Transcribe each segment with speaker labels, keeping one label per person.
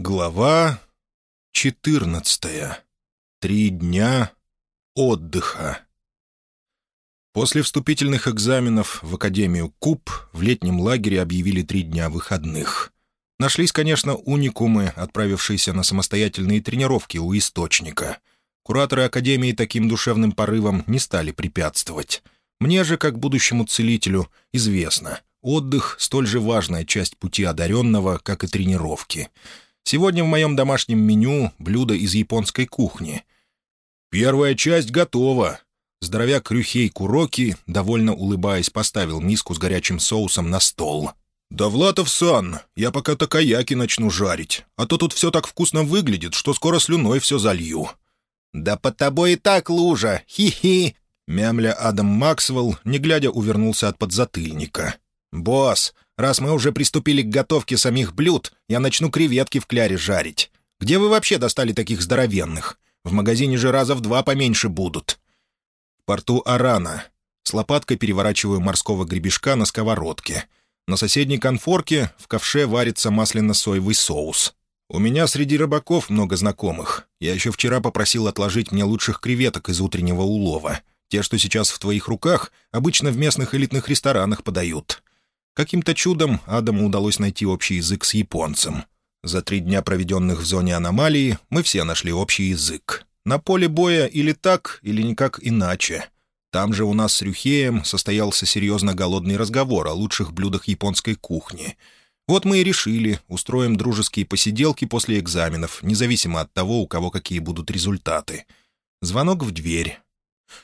Speaker 1: Глава 14. Три дня отдыха. После вступительных экзаменов в Академию КУП в летнем лагере объявили три дня выходных. Нашлись, конечно, уникумы, отправившиеся на самостоятельные тренировки у источника. Кураторы Академии таким душевным порывом не стали препятствовать. Мне же, как будущему целителю, известно — отдых — столь же важная часть пути одаренного, как и тренировки — Сегодня в моем домашнем меню блюдо из японской кухни. «Первая часть готова». Здоровяк Рюхей Куроки, довольно улыбаясь, поставил миску с горячим соусом на стол. «Довлатов-сан, я пока такаяки начну жарить, а то тут все так вкусно выглядит, что скоро слюной все залью».
Speaker 2: «Да под тобой и так лужа! Хи-хи!»
Speaker 1: Мямля Адам Максвелл, не глядя, увернулся от подзатыльника.
Speaker 2: «Босс, Раз мы уже приступили к готовке самих блюд, я начну креветки в кляре жарить. Где вы вообще достали таких здоровенных? В магазине же раза в два поменьше будут».
Speaker 1: В порту Арана. С лопаткой переворачиваю морского гребешка на сковородке. На соседней конфорке в ковше варится масляно-соевый соус. У меня среди рыбаков много знакомых. Я еще вчера попросил отложить мне лучших креветок из утреннего улова. Те, что сейчас в твоих руках, обычно в местных элитных ресторанах подают. Каким-то чудом Адаму удалось найти общий язык с японцем. За три дня, проведенных в зоне аномалии, мы все нашли общий язык. На поле боя или так, или никак иначе. Там же у нас с Рюхеем состоялся серьезно голодный разговор о лучших блюдах японской кухни. Вот мы и решили, устроим дружеские посиделки после экзаменов, независимо от того, у кого какие будут результаты. Звонок в дверь.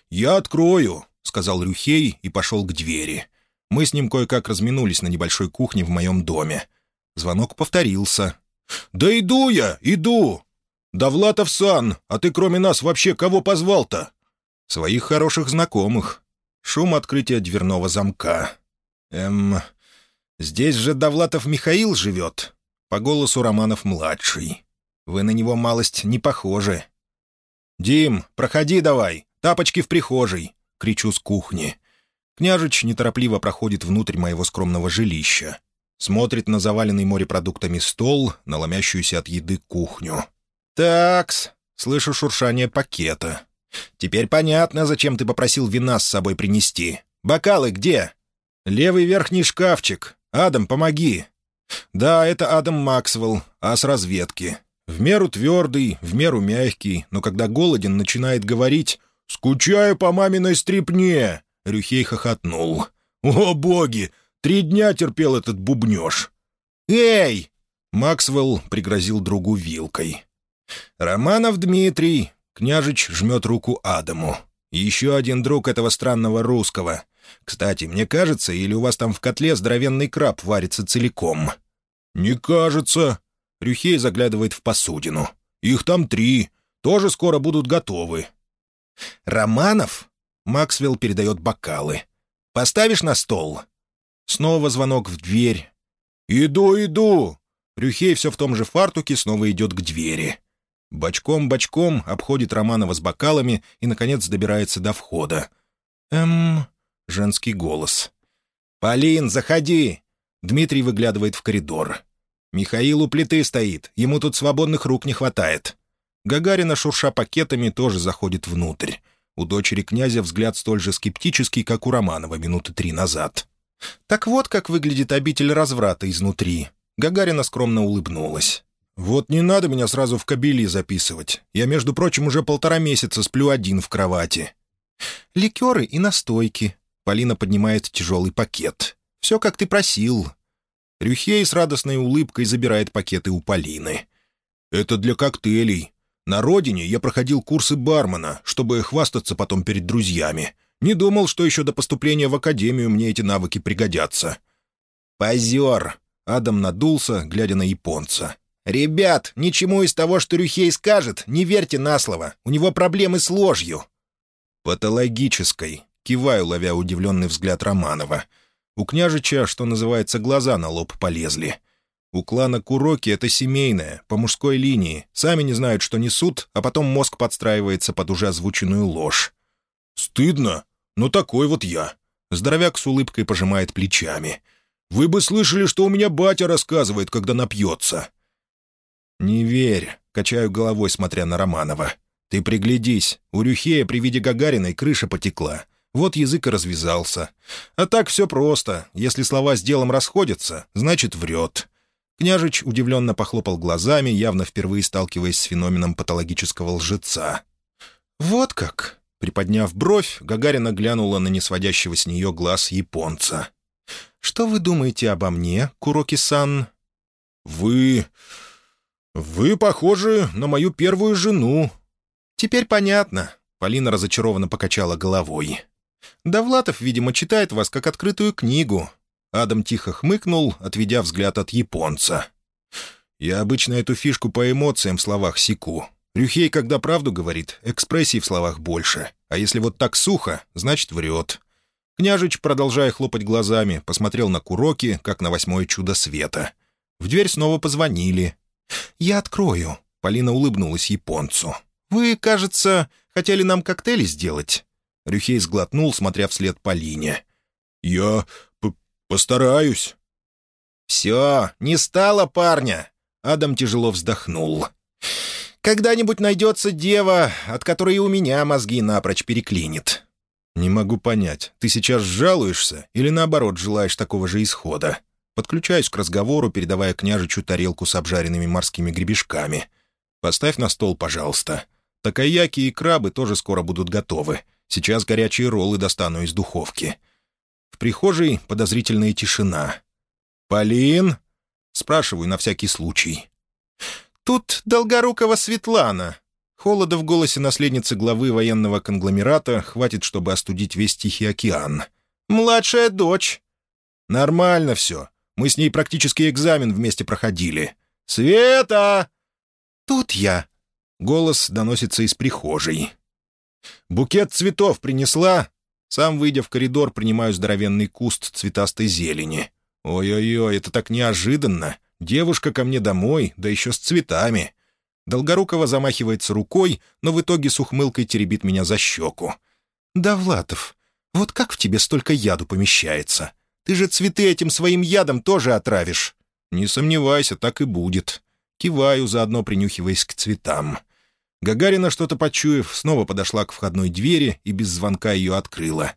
Speaker 1: «Я открою», — сказал Рюхей и пошел к двери. Мы с ним кое-как разминулись на небольшой кухне в моем доме. Звонок повторился. «Да иду я, иду! Давлатов-сан, а ты кроме нас вообще кого позвал-то?» «Своих хороших знакомых». Шум открытия дверного замка. «Эм, здесь же Давлатов Михаил живет?» По голосу Романов-младший. «Вы на него малость не похожи». «Дим, проходи давай, тапочки в прихожей!» — кричу с кухни. Княжич неторопливо проходит внутрь моего скромного жилища. Смотрит на заваленный морепродуктами стол, на ломящуюся от еды кухню. «Такс!» — слышу шуршание пакета. «Теперь понятно, зачем ты попросил вина с собой принести. Бокалы где?» «Левый верхний шкафчик. Адам, помоги!» «Да, это Адам Максвелл, ас разведки. В меру твердый, в меру мягкий, но когда голоден, начинает говорить «Скучаю по маминой стрипне!» Рюхей хохотнул. «О, боги! Три дня терпел этот бубнеж!» «Эй!» — Максвелл пригрозил другу вилкой. «Романов Дмитрий!» — княжич жмет руку Адаму. «Еще один друг этого странного русского. Кстати, мне кажется, или у вас там в котле здоровенный краб варится целиком?» «Не кажется!» — Рюхей заглядывает в посудину. «Их там три. Тоже скоро будут готовы». «Романов?» Максвелл передает бокалы. «Поставишь на стол?» Снова звонок в дверь. «Иду, иду!» Рюхей все в том же фартуке снова идет к двери. Бочком-бочком обходит Романова с бокалами и, наконец, добирается до входа. «Эм...» — женский голос. «Полин, заходи!» Дмитрий выглядывает в коридор. «Михаил у плиты стоит, ему тут свободных рук не хватает». Гагарина, шурша пакетами, тоже заходит внутрь. У дочери князя взгляд столь же скептический, как у Романова минуты три назад. «Так вот, как выглядит обитель разврата изнутри». Гагарина скромно улыбнулась. «Вот не надо меня сразу в кабели записывать. Я, между прочим, уже полтора месяца сплю один в кровати». «Ликеры и настойки». Полина поднимает тяжелый пакет. «Все, как ты просил». Рюхей с радостной улыбкой забирает пакеты у Полины. «Это для коктейлей. На родине я проходил курсы бармена, чтобы хвастаться потом перед друзьями. Не думал, что еще до поступления в академию мне эти навыки пригодятся». «Позер!» — Адам надулся, глядя на японца. «Ребят, ничему из того, что Рюхей скажет, не верьте на слово. У него проблемы с ложью». «Патологической», — киваю, ловя удивленный взгляд Романова. У княжича, что называется, глаза на лоб полезли. У клана Куроки это семейное, по мужской линии. Сами не знают, что несут, а потом мозг подстраивается под уже озвученную ложь. «Стыдно? Ну такой вот я». Здоровяк с улыбкой пожимает плечами. «Вы бы слышали, что у меня батя рассказывает, когда напьется». «Не верь», — качаю головой, смотря на Романова. «Ты приглядись, у Рюхея при виде Гагариной крыша потекла. Вот язык и развязался. А так все просто. Если слова с делом расходятся, значит, врет». Княжич удивленно похлопал глазами, явно впервые сталкиваясь с феноменом патологического лжеца. «Вот как!» Приподняв бровь, Гагарина глянула на несводящего с нее глаз японца. «Что вы думаете обо мне, Куроки-сан?» «Вы... вы похожи на мою первую жену». «Теперь понятно», — Полина разочарованно покачала головой. «Довлатов, видимо, читает вас как открытую книгу». Адам тихо хмыкнул, отведя взгляд от японца. «Я обычно эту фишку по эмоциям в словах секу. Рюхей, когда правду говорит, экспрессии в словах больше, а если вот так сухо, значит, врет». Княжич, продолжая хлопать глазами, посмотрел на Куроки, как на восьмое чудо света. В дверь снова позвонили. «Я открою», — Полина улыбнулась японцу. «Вы, кажется, хотели нам коктейли сделать?» Рюхей сглотнул, смотря вслед Полине.
Speaker 2: «Я постараюсь».
Speaker 1: «Все, не стало парня!» Адам тяжело вздохнул. «Когда-нибудь найдется дева, от которой и у меня мозги напрочь переклинит». «Не могу понять, ты сейчас жалуешься или, наоборот, желаешь такого же исхода?» Подключаюсь к разговору, передавая княжичу тарелку с обжаренными морскими гребешками. «Поставь на стол, пожалуйста. Такаяки и крабы тоже скоро будут готовы. Сейчас горячие роллы достану из духовки». В прихожей подозрительная тишина. «Полин?» — спрашиваю на всякий случай. «Тут Долгорукова Светлана». Холода в голосе наследницы главы военного конгломерата хватит, чтобы остудить весь Тихий океан. «Младшая дочь». «Нормально все. Мы с ней практически экзамен вместе проходили. «Света!» «Тут я!» Голос доносится из прихожей. «Букет цветов принесла?» Сам, выйдя в коридор, принимаю здоровенный куст цветастой зелени. «Ой-ой-ой, это так неожиданно! Девушка ко мне домой, да еще с цветами!» Долгорукова замахивается рукой, но в итоге с ухмылкой теребит меня за щеку. «Да, Влатов, вот как в тебе столько яду помещается? Ты же цветы этим своим ядом тоже отравишь». «Не сомневайся, так и будет». Киваю, заодно принюхиваясь к цветам. Гагарина, что-то почуяв, снова подошла к входной двери и без звонка ее открыла.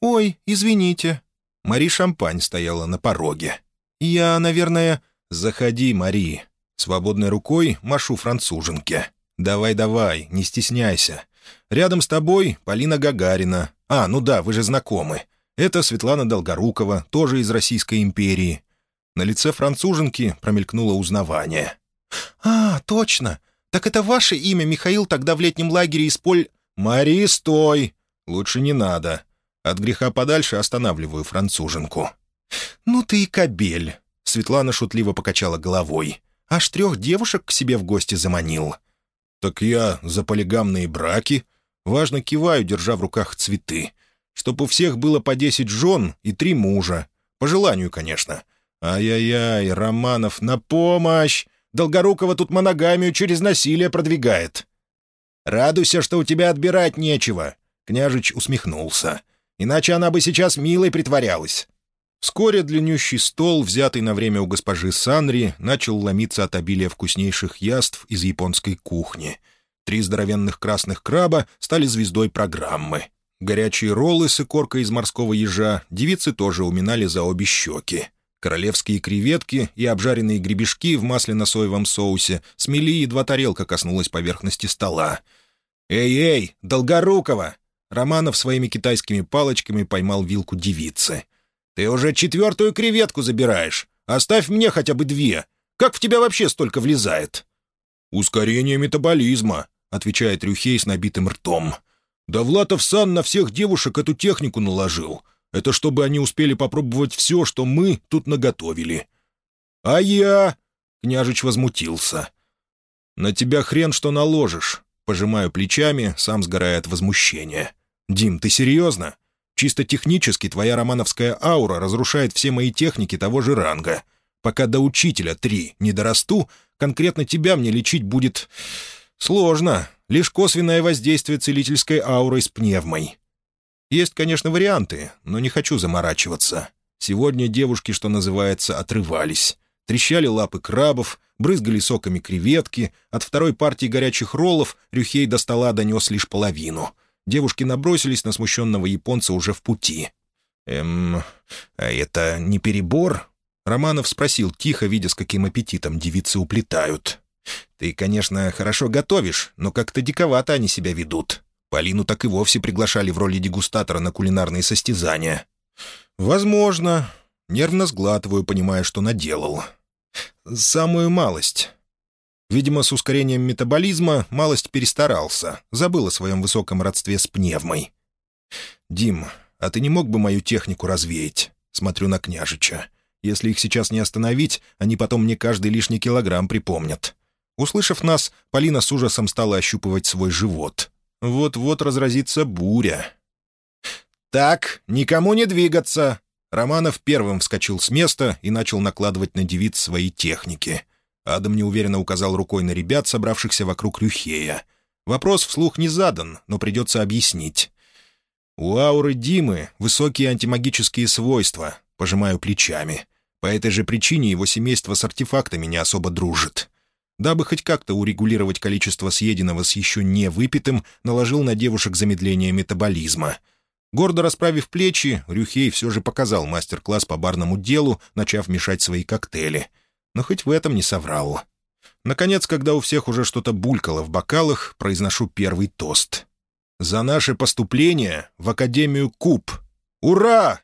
Speaker 1: «Ой, извините». Мари Шампань стояла на пороге. «Я, наверное...» «Заходи, Мари». Свободной рукой машу француженке. «Давай-давай, не стесняйся. Рядом с тобой Полина Гагарина. А, ну да, вы же знакомы. Это Светлана Долгорукова, тоже из Российской империи. На лице француженки промелькнуло узнавание. «А, точно! Так это ваше имя Михаил тогда в летнем лагере из Поль...» «Мари, стой! Лучше не надо. От греха подальше останавливаю француженку». «Ну ты и кобель!» — Светлана шутливо покачала головой. «Аж трех девушек к себе в гости заманил». «Так я за полигамные браки?» Важно киваю, держа в руках цветы чтоб у всех было по десять жен и три мужа. По желанию, конечно. Ай-яй-яй, Романов, на помощь! Долгорукова тут моногамию через насилие продвигает. «Радуйся, что у тебя отбирать нечего», — княжич усмехнулся. «Иначе она бы сейчас милой притворялась». Вскоре длиннющий стол, взятый на время у госпожи Санри, начал ломиться от обилия вкуснейших яств из японской кухни. Три здоровенных красных краба стали звездой программы. Горячие роллы с икоркой из морского ежа девицы тоже уминали за обе щеки. Королевские креветки и обжаренные гребешки в масляно-соевом соусе смели, едва тарелка коснулась поверхности стола. «Эй-эй, Долгорукова!» Романов своими китайскими палочками поймал вилку девицы. «Ты уже четвертую креветку забираешь. Оставь мне хотя бы две. Как в тебя вообще столько влезает?» «Ускорение метаболизма», — отвечает Рюхей с набитым ртом. Довлатов сан на всех девушек эту технику наложил. Это чтобы они успели попробовать все, что мы тут наготовили». «А я...» — княжич возмутился. «На тебя хрен что наложишь». Пожимаю плечами, сам сгорая от возмущения. «Дим, ты серьезно? Чисто технически твоя романовская аура разрушает все мои техники того же ранга. Пока до учителя три не дорасту, конкретно тебя мне лечить будет... сложно лишь косвенное воздействие целительской аурой с пневмой. Есть, конечно, варианты, но не хочу заморачиваться. Сегодня девушки, что называется, отрывались. Трещали лапы крабов, брызгали соками креветки. От второй партии горячих роллов Рюхей до стола донес лишь половину. Девушки набросились на смущенного японца уже в пути. «Эм, а это не перебор?» Романов спросил тихо, видя, с каким аппетитом девицы уплетают. «Ты, конечно, хорошо готовишь, но как-то диковато они себя ведут. Полину так и вовсе приглашали в роли дегустатора на кулинарные состязания». «Возможно. Нервно сглатываю, понимая, что наделал. Самую малость. Видимо, с ускорением метаболизма малость перестарался, забыл о своем высоком родстве с пневмой. «Дим, а ты не мог бы мою технику развеять?» Смотрю на княжича. Если их сейчас не остановить, они потом мне каждый лишний килограмм припомнят. Услышав нас, Полина с ужасом стала ощупывать свой живот. Вот-вот разразится буря. «Так, никому не двигаться!» Романов первым вскочил с места и начал накладывать на девиц свои техники. Адам неуверенно указал рукой на ребят, собравшихся вокруг Рюхея. Вопрос вслух не задан, но придется объяснить. «У ауры Димы высокие антимагические свойства», — пожимаю плечами. По этой же причине его семейство с артефактами не особо дружит. Дабы хоть как-то урегулировать количество съеденного с еще не выпитым, наложил на девушек замедление метаболизма — Гордо расправив плечи, Рюхей все же показал мастер-класс по барному делу, начав мешать свои коктейли. Но хоть в этом не соврал. Наконец, когда у всех уже что-то булькало в бокалах, произношу первый тост. «За наше поступление в Академию Куб! Ура!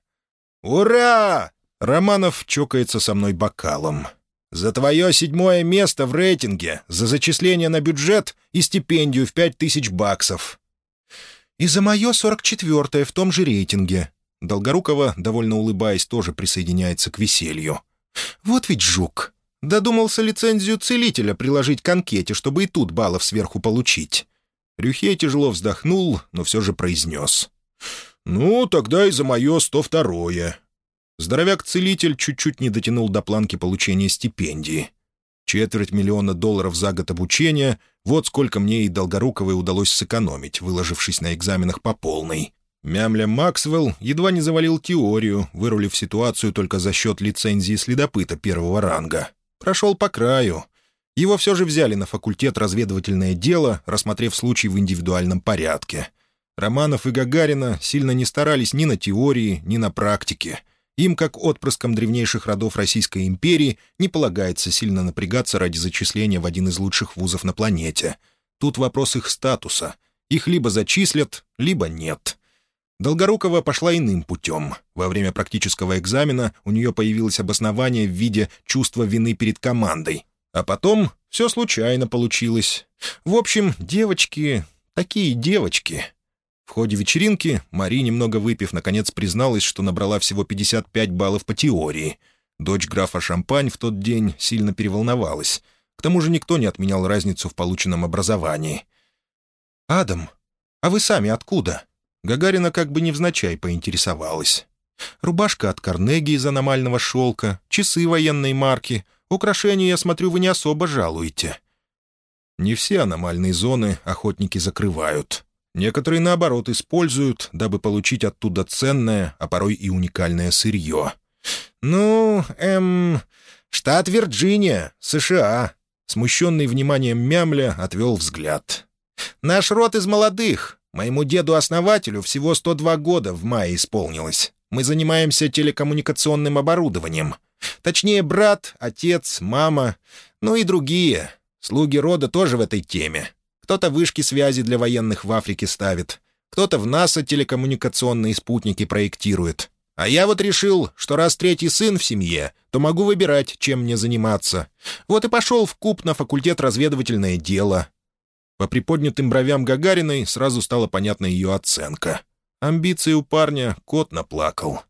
Speaker 1: Ура!» Романов чокается со мной бокалом. «За твое седьмое место в рейтинге, за зачисление на бюджет и стипендию в пять тысяч баксов. «И за мое сорок четвертое в том же рейтинге». Долгорукова, довольно улыбаясь, тоже присоединяется к веселью. «Вот ведь жук. Додумался лицензию целителя приложить к анкете, чтобы и тут баллов сверху получить». Рюхей тяжело вздохнул, но все же произнес. «Ну, тогда и за мое сто второе». Здоровяк-целитель чуть-чуть не дотянул до планки получения стипендии. Четверть миллиона долларов за год обучения — вот сколько мне и Долгоруковой удалось сэкономить, выложившись на экзаменах по полной. Мямля Максвелл едва не завалил теорию, вырулив ситуацию только за счет лицензии следопыта первого ранга. Прошел по краю. Его все же взяли на факультет разведывательное дело, рассмотрев случай в индивидуальном порядке. Романов и Гагарина сильно не старались ни на теории, ни на практике. Им, как отпрыскам древнейших родов Российской империи, не полагается сильно напрягаться ради зачисления в один из лучших вузов на планете. Тут вопрос их статуса. Их либо зачислят, либо нет. Долгорукова пошла иным путем. Во время практического экзамена у нее появилось обоснование в виде чувства вины перед командой. А потом все случайно получилось. В общем, девочки... Такие девочки. В ходе вечеринки Мари, немного выпив, наконец призналась, что набрала всего 55 баллов по теории. Дочь графа Шампань в тот день сильно переволновалась. К тому же никто не отменял разницу в полученном образовании. «Адам, а вы сами откуда?» Гагарина как бы невзначай поинтересовалась. «Рубашка от Карнеги из аномального шелка, часы военной марки. Украшения, я смотрю, вы не особо жалуете». Не все аномальные зоны охотники закрывают. Некоторые, наоборот, используют, дабы получить оттуда ценное, а порой и уникальное сырье. «Ну, эм... Штат Вирджиния, США», — смущенный вниманием Мямля отвел взгляд. «Наш род из молодых. Моему деду-основателю всего 102 года в мае исполнилось. Мы занимаемся телекоммуникационным оборудованием. Точнее, брат, отец, мама, ну и другие. Слуги рода тоже в этой теме. Кто-то вышки связи для военных в Африке ставит, кто-то в НАСА телекоммуникационные спутники проектирует. А я вот решил, что раз третий сын в семье, то могу выбирать, чем мне заниматься. Вот и пошел в КУП на факультет разведывательное дело. По приподнятым бровям Гагариной сразу стала понятна ее оценка. Амбиции у парня кот наплакал.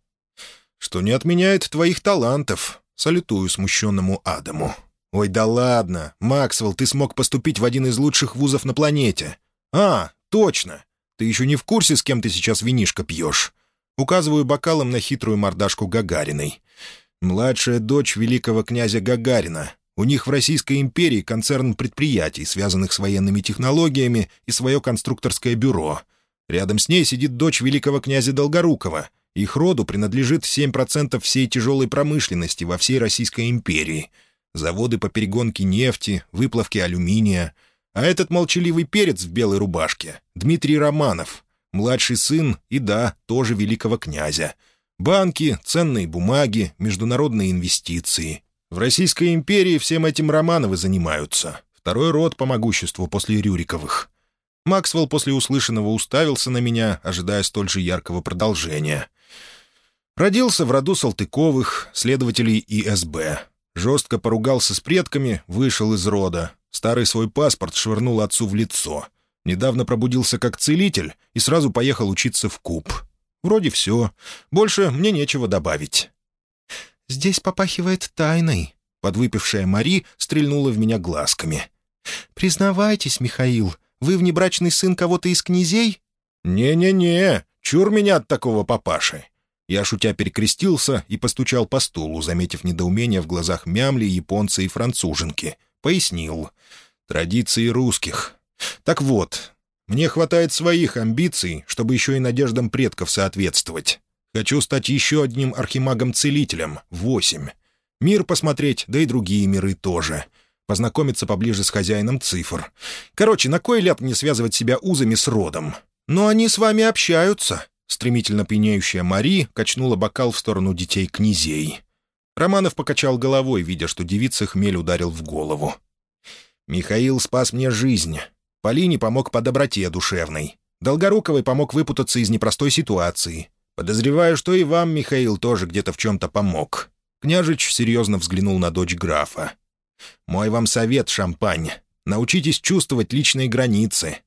Speaker 1: «Что не отменяет твоих талантов», — салютую смущенному Адаму. «Ой, да ладно! Максвелл, ты смог поступить в один из лучших вузов на планете!» «А, точно! Ты еще не в курсе, с кем ты сейчас винишко пьешь?» Указываю бокалом на хитрую мордашку Гагариной. «Младшая дочь великого князя Гагарина. У них в Российской империи концерн предприятий, связанных с военными технологиями, и свое конструкторское бюро. Рядом с ней сидит дочь великого князя Долгорукова. Их роду принадлежит 7% всей тяжелой промышленности во всей Российской империи. Заводы по перегонке нефти, выплавке алюминия. А этот молчаливый перец в белой рубашке — Дмитрий Романов, младший сын и, да, тоже великого князя. Банки, ценные бумаги, международные инвестиции. В Российской империи всем этим Романовы занимаются. Второй род по могуществу после Рюриковых. Максвелл после услышанного уставился на меня, ожидая столь же яркого продолжения. Родился в роду Салтыковых, следователей ИСБ. Жестко поругался с предками, вышел из рода. Старый свой паспорт швырнул отцу в лицо. Недавно пробудился как целитель и сразу поехал учиться в Куб. Вроде все. Больше мне нечего добавить. «Здесь попахивает тайной», — подвыпившая Мари стрельнула в меня глазками. «Признавайтесь, Михаил, вы внебрачный сын кого-то из князей?» «Не-не-не, чур меня от такого папаши. Я, шутя, перекрестился и постучал по стулу, заметив недоумение в глазах мямли, японца и француженки. Пояснил. Традиции русских. Так вот, мне хватает своих амбиций, чтобы еще и надеждам предков соответствовать. Хочу стать еще одним архимагом-целителем. Восемь. Мир посмотреть, да и другие миры тоже. Познакомиться поближе с хозяином цифр. Короче, на кой ляд мне связывать себя узами с родом? Но они с вами общаются. Стремительно пьянеющая Мари качнула бокал в сторону детей-князей. Романов покачал головой, видя, что девица хмель ударил в голову. «Михаил спас мне жизнь. Полине помог по доброте душевной. Долгоруковой помог выпутаться из непростой ситуации. Подозреваю, что и вам, Михаил, тоже где-то в чем-то помог». Княжич серьезно взглянул на дочь графа. «Мой вам совет, шампань. Научитесь чувствовать личные границы».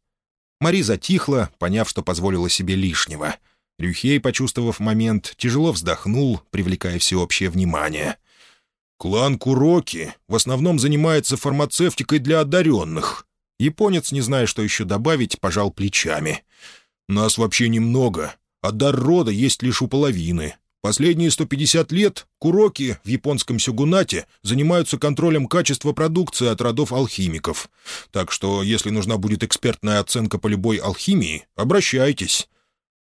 Speaker 1: Мари затихла, поняв, что позволила себе лишнего — Рюхей, почувствовав момент, тяжело вздохнул, привлекая всеобщее внимание. «Клан Куроки в основном занимается фармацевтикой для одаренных». Японец, не зная, что еще добавить, пожал плечами. «Нас вообще немного, а дар рода есть лишь у половины. Последние 150 лет Куроки в японском сюгунате занимаются контролем качества продукции от родов алхимиков. Так что, если нужна будет экспертная оценка по любой алхимии, обращайтесь.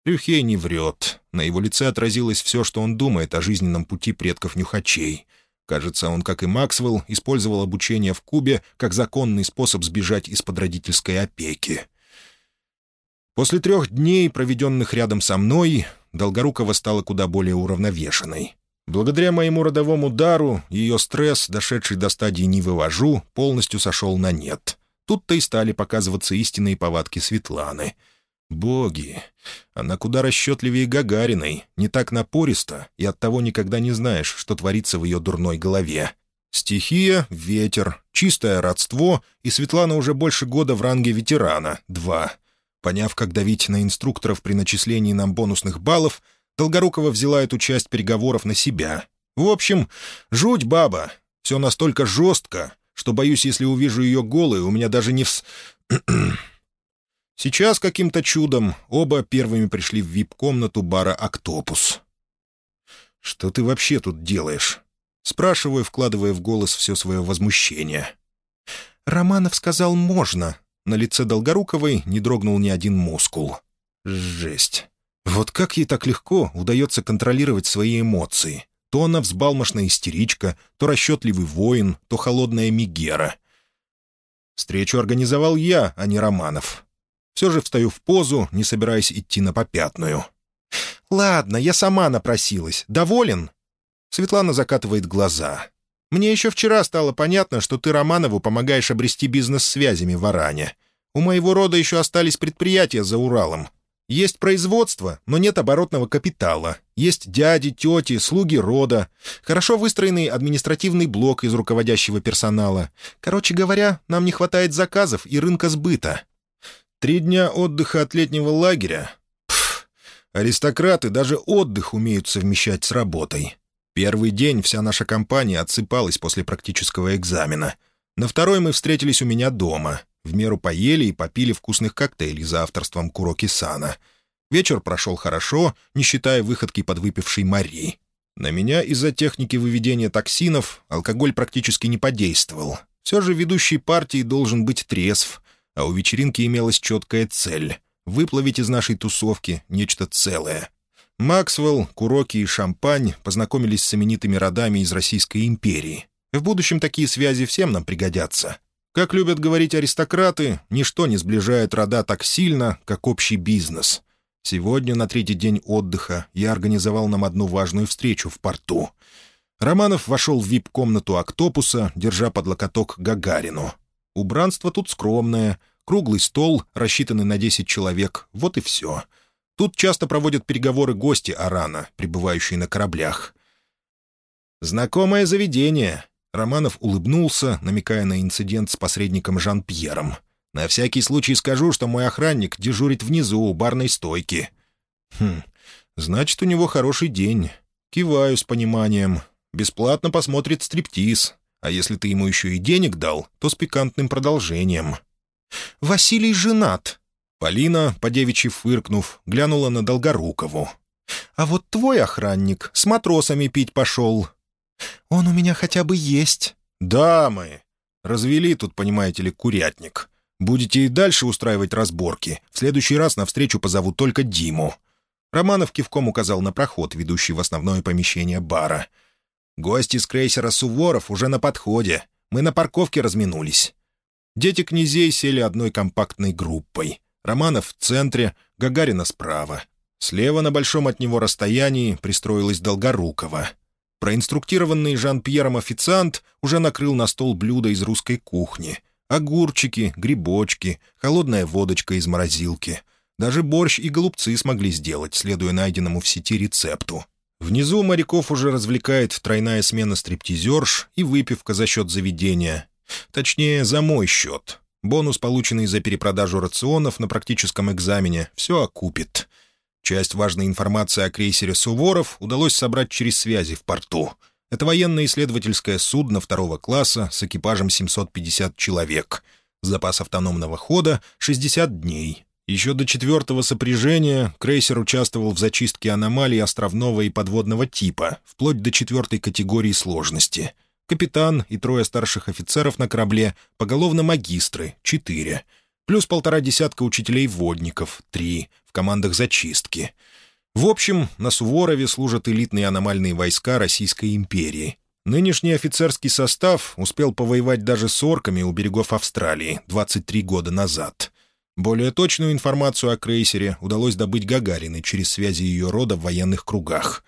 Speaker 1: Рюхей не врет. На его лице отразилось все, что он думает о жизненном пути предков нюхачей. Кажется, он, как и Максвелл, использовал обучение в Кубе как законный способ сбежать из-под родительской опеки. После трех дней, проведенных рядом со мной, Долгорукова стала куда более уравновешенной. Благодаря моему родовому дару ее стресс, дошедший до стадии «не вывожу», полностью сошел на нет. Тут-то и стали показываться истинные повадки Светланы — Боги! Она куда расчетливее Гагариной, не так напориста, и оттого никогда не знаешь, что творится в ее дурной голове. Стихия — ветер, чистое родство, и Светлана уже больше года в ранге ветерана — два. Поняв, как давить на инструкторов при начислении нам бонусных баллов, Долгорукова взяла эту часть переговоров на себя. В общем, жуть баба. Все настолько жестко, что, боюсь, если увижу ее голой, у меня даже не вс... Сейчас каким-то чудом оба первыми пришли в вип-комнату бара «Октопус». «Что ты вообще тут делаешь?» Спрашиваю, вкладывая в голос все свое возмущение. «Романов сказал «можно». На лице Долгоруковой не дрогнул ни один мускул. Жесть. Вот как ей так легко удается контролировать свои эмоции? То она взбалмошная истеричка, то расчетливый воин, то холодная мигера. Встречу организовал я, а не Романов. Все же встаю в позу, не собираясь идти на попятную. «Ладно, я сама напросилась. Доволен?» Светлана закатывает глаза. «Мне еще вчера стало понятно, что ты Романову помогаешь обрести бизнес связями в Аране. У моего рода еще остались предприятия за Уралом. Есть производство, но нет оборотного капитала. Есть дяди, тети, слуги рода. Хорошо выстроенный административный блок из руководящего персонала. Короче говоря, нам не хватает заказов и рынка сбыта. Три дня отдыха от летнего лагеря? Пф, аристократы даже отдых умеют совмещать с работой. Первый день вся наша компания отсыпалась после практического экзамена. На второй мы встретились у меня дома. В меру поели и попили вкусных коктейлей за авторством Куроки-сана. Вечер прошел хорошо, не считая выходки подвыпившей Мари. На меня из-за техники выведения токсинов алкоголь практически не подействовал. Все же ведущий партии должен быть трезв, а у вечеринки имелась четкая цель — выплавить из нашей тусовки нечто целое. Максвелл, Куроки и Шампань познакомились с именитыми родами из Российской империи. В будущем такие связи всем нам пригодятся. Как любят говорить аристократы, ничто не сближает рода так сильно, как общий бизнес. Сегодня, на третий день отдыха, я организовал нам одну важную встречу в порту. Романов вошел в вип-комнату «Октопуса», держа под локоток Гагарину. Убранство тут скромное, круглый стол, рассчитанный на 10 человек, вот и все. Тут часто проводят переговоры гости Арана, прибывающие на кораблях. «Знакомое заведение», Романов улыбнулся, намекая на инцидент с посредником Жан-Пьером. «На всякий случай скажу, что мой охранник дежурит внизу у барной стойки». «Хм, значит, у него хороший день. Киваю с пониманием. Бесплатно посмотрит стриптиз. А если ты ему еще и денег дал, то с пикантным продолжением». «Василий женат». Полина, по девичьи фыркнув, глянула на Долгорукову. «А вот твой охранник с матросами пить пошел. «Он у меня хотя бы есть». «Дамы! Развели тут, понимаете ли, курятник. Будете и дальше устраивать разборки. В следующий раз на встречу позову только Диму». Романов кивком указал на проход, ведущий в основное помещение бара. «Гости с крейсера «Суворов» уже на подходе. Мы на парковке разминулись». Дети князей сели одной компактной группой. Романов в центре, Гагарина справа. Слева на большом от него расстоянии пристроилась Долгорукова. Проинструктированный Жан-Пьером официант уже накрыл на стол блюда из русской кухни. Огурчики, грибочки, холодная водочка из морозилки. Даже борщ и голубцы смогли сделать, следуя найденному в сети рецепту. Внизу моряков уже развлекает тройная смена стриптизерш и выпивка за счет заведения. Точнее, за мой счет. Бонус, полученный за перепродажу рационов на практическом экзамене, все окупит. Часть важной информации о крейсере «Суворов» удалось собрать через связи в порту. Это военно-исследовательское судно второго класса с экипажем 750 человек. Запас автономного хода — 60 дней. Еще до четвертого сопряжения крейсер участвовал в зачистке аномалий островного и подводного типа, вплоть до четвертой категории сложности. Капитан и трое старших офицеров на корабле, поголовно магистры — четыре — плюс полтора десятка учителей-водников, три, в командах зачистки. В общем, на Суворове служат элитные аномальные войска Российской империи. Нынешний офицерский состав успел повоевать даже с орками у берегов Австралии 23 года назад. Более точную информацию о крейсере удалось добыть Гагариной через связи ее рода в военных кругах.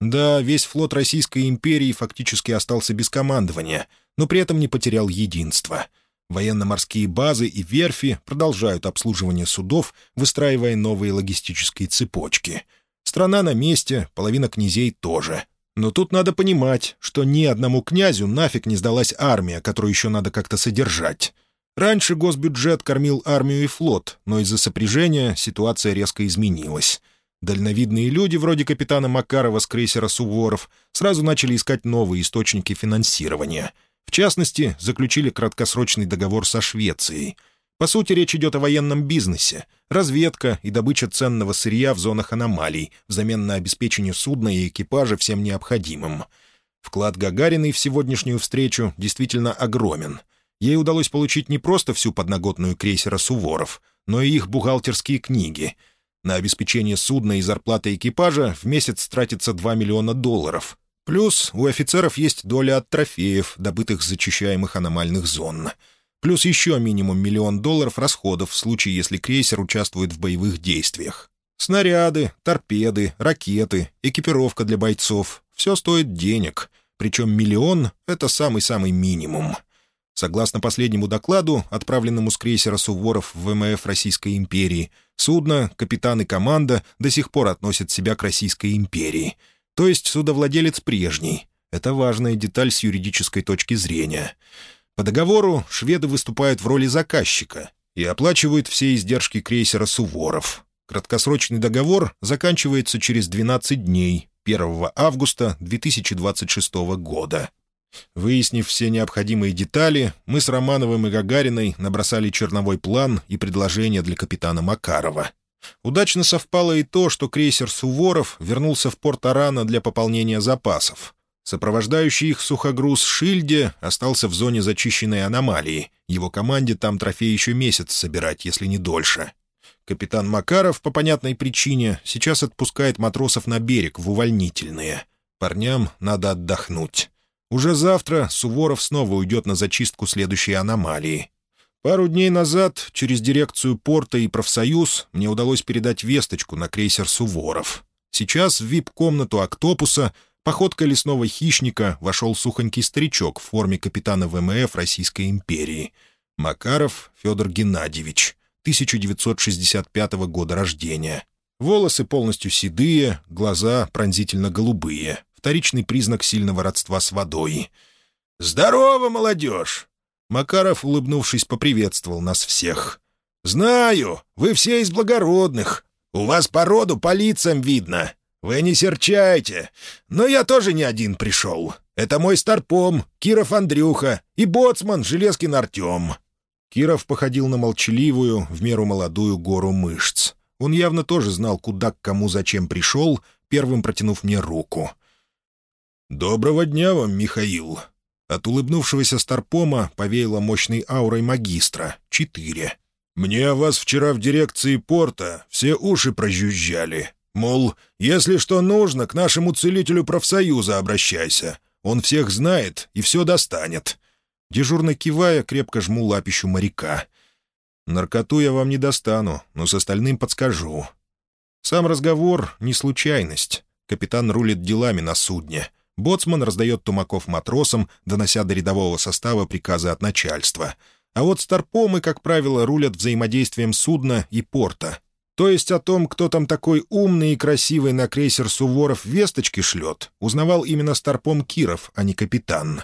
Speaker 1: Да, весь флот Российской империи фактически остался без командования, но при этом не потерял единства — Военно-морские базы и верфи продолжают обслуживание судов, выстраивая новые логистические цепочки. Страна на месте, половина князей тоже. Но тут надо понимать, что ни одному князю нафиг не сдалась армия, которую еще надо как-то содержать. Раньше госбюджет кормил армию и флот, но из-за сопряжения ситуация резко изменилась. Дальновидные люди, вроде капитана Макарова с крейсера «Суворов», сразу начали искать новые источники финансирования — в частности, заключили краткосрочный договор со Швецией. По сути, речь идет о военном бизнесе, разведка и добыча ценного сырья в зонах аномалий взамен на обеспечение судна и экипажа всем необходимым. Вклад Гагариной в сегодняшнюю встречу действительно огромен. Ей удалось получить не просто всю подноготную крейсера «Суворов», но и их бухгалтерские книги. На обеспечение судна и зарплаты экипажа в месяц тратится 2 миллиона долларов, Плюс у офицеров есть доля от трофеев, добытых с зачищаемых аномальных зон. Плюс еще минимум миллион долларов расходов в случае, если крейсер участвует в боевых действиях. Снаряды, торпеды, ракеты, экипировка для бойцов — все стоит денег. Причем миллион — это самый-самый минимум. Согласно последнему докладу, отправленному с крейсера «Суворов» в ВМФ Российской империи, судно, капитан и команда до сих пор относят себя к Российской империи — то есть судовладелец прежний. Это важная деталь с юридической точки зрения. По договору шведы выступают в роли заказчика и оплачивают все издержки крейсера «Суворов». Краткосрочный договор заканчивается через 12 дней, 1 августа 2026 года. Выяснив все необходимые детали, мы с Романовым и Гагариной набросали черновой план и предложение для капитана Макарова — Удачно совпало и то, что крейсер «Суворов» вернулся в порт Арана для пополнения запасов. Сопровождающий их сухогруз «Шильде» остался в зоне зачищенной аномалии. Его команде там трофей еще месяц собирать, если не дольше. Капитан Макаров, по понятной причине, сейчас отпускает матросов на берег в увольнительные. Парням надо отдохнуть. Уже завтра Суворов снова уйдет на зачистку следующей аномалии. Пару дней назад через дирекцию порта и профсоюз мне удалось передать весточку на крейсер «Суворов». Сейчас в вип-комнату «Октопуса» походкой лесного хищника вошел сухонький старичок в форме капитана ВМФ Российской империи. Макаров Федор Геннадьевич, 1965 года рождения. Волосы полностью седые, глаза пронзительно-голубые. Вторичный признак сильного родства с водой. «Здорово, молодежь!» Макаров, улыбнувшись, поприветствовал нас всех. «Знаю, вы все из благородных. У вас по роду по лицам видно. Вы не серчайте. Но я тоже не один пришел. Это мой старпом, Киров Андрюха, и боцман Железкин Артем». Киров походил на молчаливую, в меру молодую гору мышц. Он явно тоже знал, куда, к кому, зачем пришел, первым протянув мне руку. «Доброго дня вам, Михаил!» От улыбнувшегося Старпома повеяло мощной аурой магистра. Четыре. «Мне о вас вчера в дирекции порта все уши прожужжали. Мол, если что нужно, к нашему целителю профсоюза обращайся. Он всех знает и все достанет». Дежурно кивая, крепко жму лапищу моряка. «Наркоту я вам не достану, но с остальным подскажу». Сам разговор — не случайность. Капитан рулит делами на судне. Боцман раздает тумаков матросам, донося до рядового состава приказы от начальства. А вот старпомы, как правило, рулят взаимодействием судна и порта. То есть о том, кто там такой умный и красивый на крейсер «Суворов» весточки шлет, узнавал именно старпом Киров, а не капитан.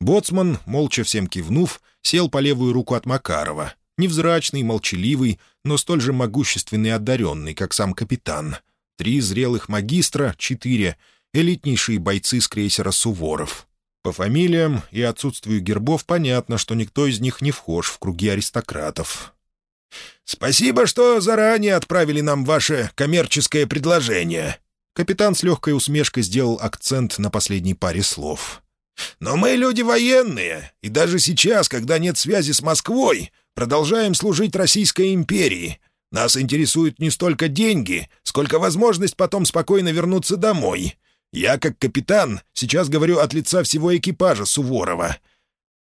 Speaker 1: Боцман, молча всем кивнув, сел по левую руку от Макарова. Невзрачный, молчаливый, но столь же могущественный и одаренный, как сам капитан. Три зрелых магистра, четыре — элитнейшие бойцы с крейсера «Суворов». По фамилиям и отсутствию гербов понятно, что никто из них не вхож в круги аристократов. «Спасибо, что заранее отправили нам ваше коммерческое предложение». Капитан с легкой усмешкой сделал акцент на последней паре слов. «Но мы люди военные, и даже сейчас, когда нет связи с Москвой, продолжаем служить Российской империи. Нас интересуют не столько деньги, сколько возможность потом спокойно вернуться домой. Я, как капитан, сейчас говорю от лица всего экипажа Суворова».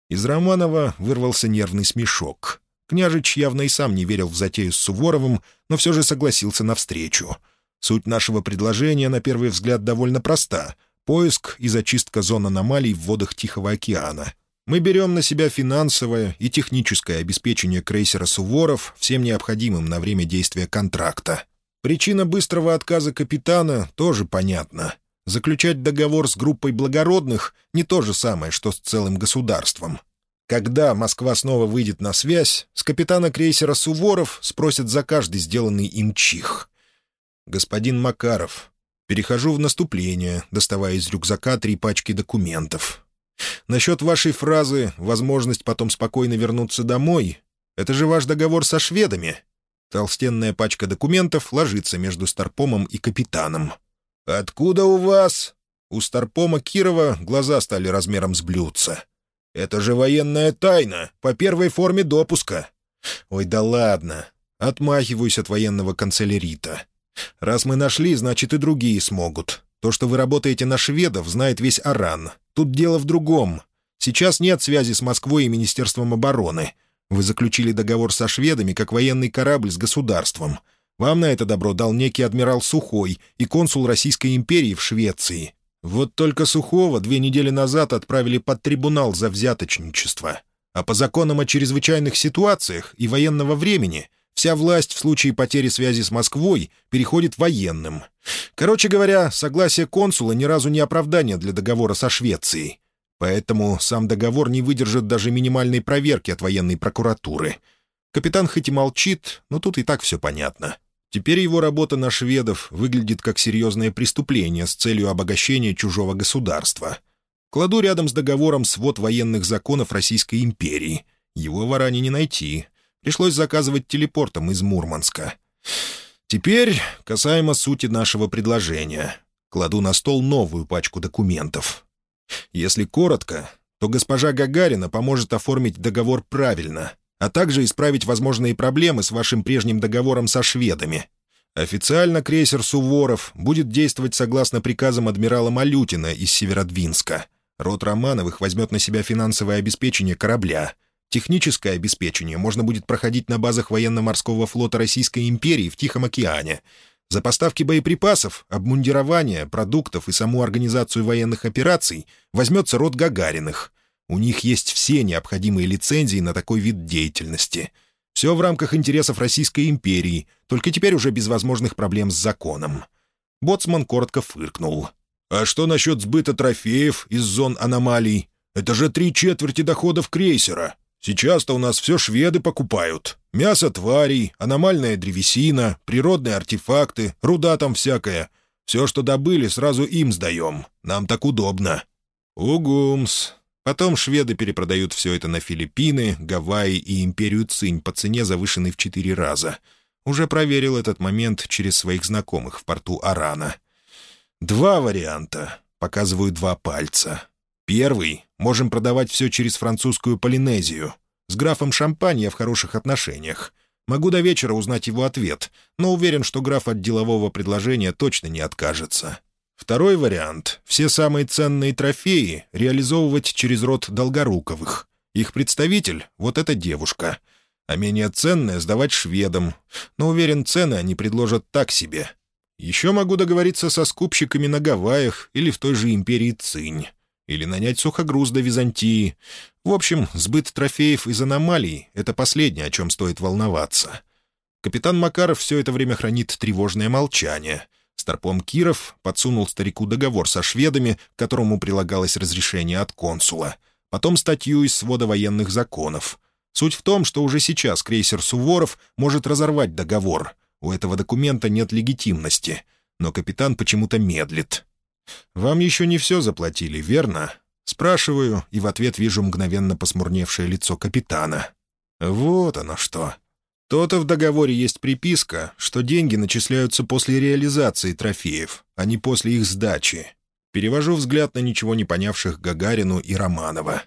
Speaker 1: Из Романова вырвался нервный смешок. Княжич явно и сам не верил в затею с Суворовым, но все же согласился навстречу. Суть нашего предложения, на первый взгляд, довольно проста — поиск и зачистка зон аномалий в водах Тихого океана. Мы берем на себя финансовое и техническое обеспечение крейсера «Суворов» всем необходимым на время действия контракта. Причина быстрого отказа капитана тоже понятна. Заключать договор с группой благородных — не то же самое, что с целым государством. Когда Москва снова выйдет на связь, с капитана крейсера «Суворов» спросят за каждый сделанный им чих. «Господин Макаров, перехожу в наступление, доставая из рюкзака три пачки документов. Насчет вашей фразы «возможность потом спокойно вернуться домой» — это же ваш договор со шведами». Толстенная пачка документов ложится между Старпомом и капитаном. «Откуда у вас?» У Старпома Кирова глаза стали размером с блюдца. «Это же военная тайна, по первой форме допуска». «Ой, да ладно!» Отмахиваюсь от военного канцелярита. «Раз мы нашли, значит, и другие смогут. То, что вы работаете на шведов, знает весь Аран. Тут дело в другом. Сейчас нет связи с Москвой и Министерством обороны. Вы заключили договор со шведами, как военный корабль с государством. Вам на это добро дал некий адмирал Сухой и консул Российской империи в Швеции. Вот только Сухого две недели назад отправили под трибунал за взяточничество. А по законам о чрезвычайных ситуациях и военного времени вся власть в случае потери связи с Москвой переходит военным. Короче говоря, согласие консула ни разу не оправдание для договора со Швецией. Поэтому сам договор не выдержит даже минимальной проверки от военной прокуратуры. Капитан хоть и молчит, но тут и так все понятно. Теперь его работа на шведов выглядит как серьезное преступление с целью обогащения чужого государства. Кладу рядом с договором свод военных законов Российской империи. Его в Аране не найти. Пришлось заказывать телепортом из Мурманска. Теперь касаемо сути нашего предложения. Кладу на стол новую пачку документов. Если коротко, то госпожа Гагарина поможет оформить договор правильно, а также исправить возможные проблемы с вашим прежним договором со шведами. Официально крейсер «Суворов» будет действовать согласно приказам адмирала Малютина из Северодвинска. Род Романовых возьмет на себя финансовое обеспечение корабля. Техническое обеспечение можно будет проходить на базах военно-морского флота Российской империи в Тихом океане. За поставки боеприпасов, обмундирование, продуктов и саму организацию военных операций возьмется род Гагариных. У них есть все необходимые лицензии на такой вид деятельности — все в рамках интересов Российской империи, только теперь уже без возможных проблем с законом. Боцман коротко фыркнул. «А что насчет сбыта трофеев из зон аномалий? Это же три четверти доходов крейсера. Сейчас-то у нас все шведы покупают. Мясо тварей, аномальная древесина, природные артефакты, руда там всякая. Все, что добыли, сразу им сдаем. Нам так удобно». «Угумс. Потом шведы перепродают все это на Филиппины, Гавайи и империю Цинь по цене, завышенной в четыре раза. Уже проверил этот момент через своих знакомых в порту Арана. Два варианта. Показываю два пальца. Первый. Можем продавать все через французскую Полинезию. С графом Шампань в хороших отношениях. Могу до вечера узнать его ответ, но уверен, что граф от делового предложения точно не откажется. Второй вариант — все самые ценные трофеи реализовывать через род Долгоруковых. Их представитель — вот эта девушка. А менее ценное сдавать шведам. Но уверен, цены они предложат так себе. Еще могу договориться со скупщиками на Гавайях или в той же империи Цинь. Или нанять сухогруз до Византии. В общем, сбыт трофеев из аномалий — это последнее, о чем стоит волноваться. Капитан Макаров все это время хранит тревожное молчание — Старпом Киров подсунул старику договор со шведами, к которому прилагалось разрешение от консула. Потом статью из свода военных законов. Суть в том, что уже сейчас крейсер «Суворов» может разорвать договор. У этого документа нет легитимности. Но капитан почему-то медлит. «Вам еще не все заплатили, верно?» Спрашиваю, и в ответ вижу мгновенно посмурневшее лицо капитана. «Вот оно что. То-то в договоре есть приписка, что деньги начисляются после реализации трофеев, а не после их сдачи. Перевожу взгляд на ничего не понявших Гагарину и Романова.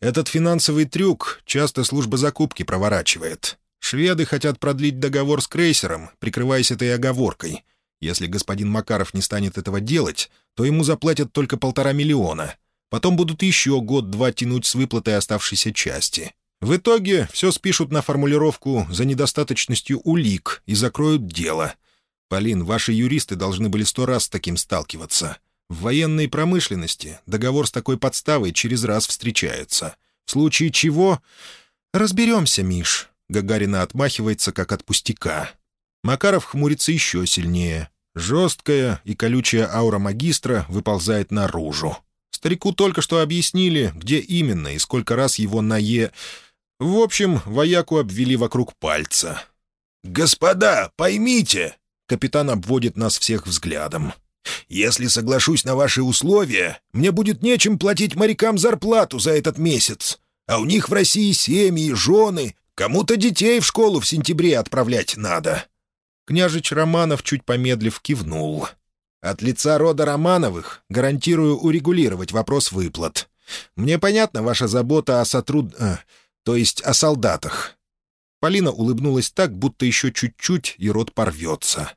Speaker 1: Этот финансовый трюк часто служба закупки проворачивает. Шведы хотят продлить договор с крейсером, прикрываясь этой оговоркой. Если господин Макаров не станет этого делать, то ему заплатят только полтора миллиона. Потом будут еще год-два тянуть с выплатой оставшейся части. В итоге все спишут на формулировку «за недостаточностью улик» и закроют дело. Полин, ваши юристы должны были сто раз с таким сталкиваться. В военной промышленности договор с такой подставой через раз встречается. В случае чего... «Разберемся, Миш», — Гагарина отмахивается, как от пустяка. Макаров хмурится еще сильнее. Жесткая и колючая аура магистра выползает наружу. Старику только что объяснили, где именно и сколько раз его на «е» В общем, вояку обвели вокруг пальца. «Господа, поймите!» — капитан обводит нас всех взглядом. «Если соглашусь на ваши условия, мне будет нечем платить морякам зарплату за этот месяц. А у них в России семьи, жены, кому-то детей в школу в сентябре отправлять надо». Княжич Романов, чуть помедлив, кивнул. «От лица рода Романовых гарантирую урегулировать вопрос выплат. Мне понятна ваша забота о сотруд... Э, то есть о солдатах. Полина улыбнулась так, будто еще чуть-чуть, и рот порвется.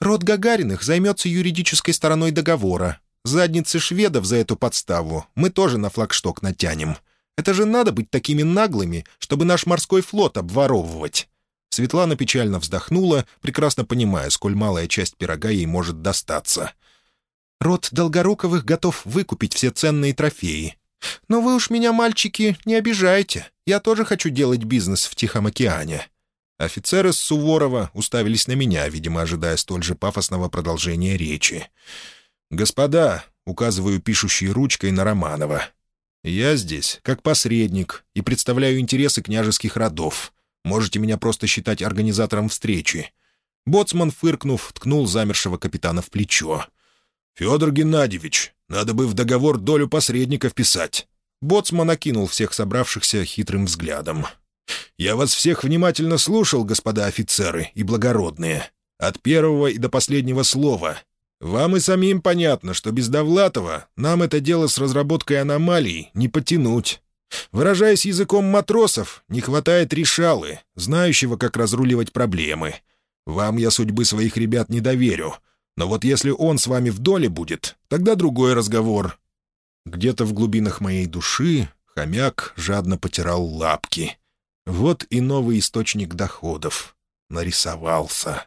Speaker 1: «Род Гагариных займется юридической стороной договора. Задницы шведов за эту подставу мы тоже на флагшток натянем. Это же надо быть такими наглыми, чтобы наш морской флот обворовывать». Светлана печально вздохнула, прекрасно понимая, сколь малая часть пирога ей может достаться. «Род Долгоруковых готов выкупить все ценные трофеи. Но вы уж меня, мальчики, не обижайте. Я тоже хочу делать бизнес в Тихом океане». Офицеры с Суворова уставились на меня, видимо, ожидая столь же пафосного продолжения речи. «Господа», — указываю пишущей ручкой на Романова, — «я здесь как посредник и представляю интересы княжеских родов. Можете меня просто считать организатором встречи». Боцман, фыркнув, ткнул замершего капитана в плечо. «Федор Геннадьевич, надо бы в договор долю посредника вписать». Боцман окинул всех собравшихся хитрым взглядом. «Я вас всех внимательно слушал, господа офицеры и благородные. От первого и до последнего слова. Вам и самим понятно, что без Довлатова нам это дело с разработкой аномалий не потянуть. Выражаясь языком матросов, не хватает решалы, знающего, как разруливать проблемы. Вам я судьбы своих ребят не доверю. Но вот если он с вами в доле будет, тогда другой разговор». Где-то в глубинах моей души хомяк жадно потирал лапки. Вот и новый источник доходов нарисовался.